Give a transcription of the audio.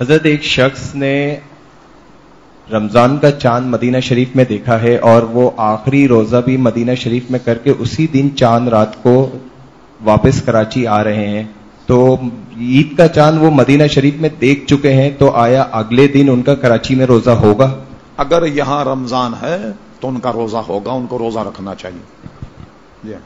حضرت ایک شخص نے رمضان کا چاند مدینہ شریف میں دیکھا ہے اور وہ آخری روزہ بھی مدینہ شریف میں کر کے اسی دن چاند رات کو واپس کراچی آ رہے ہیں۔ تو عید کا چاند وہ مدینہ شریف میں دیکھ چکے ہیں، تو آیا اگلے دن ان کا کراچی میں روزہ ہوگا؟ اگر یہاں رمضان ہے تو ان کا روزہ ہوگا، ان کو روزہ رکھنا چاہیے۔ جی ہاں۔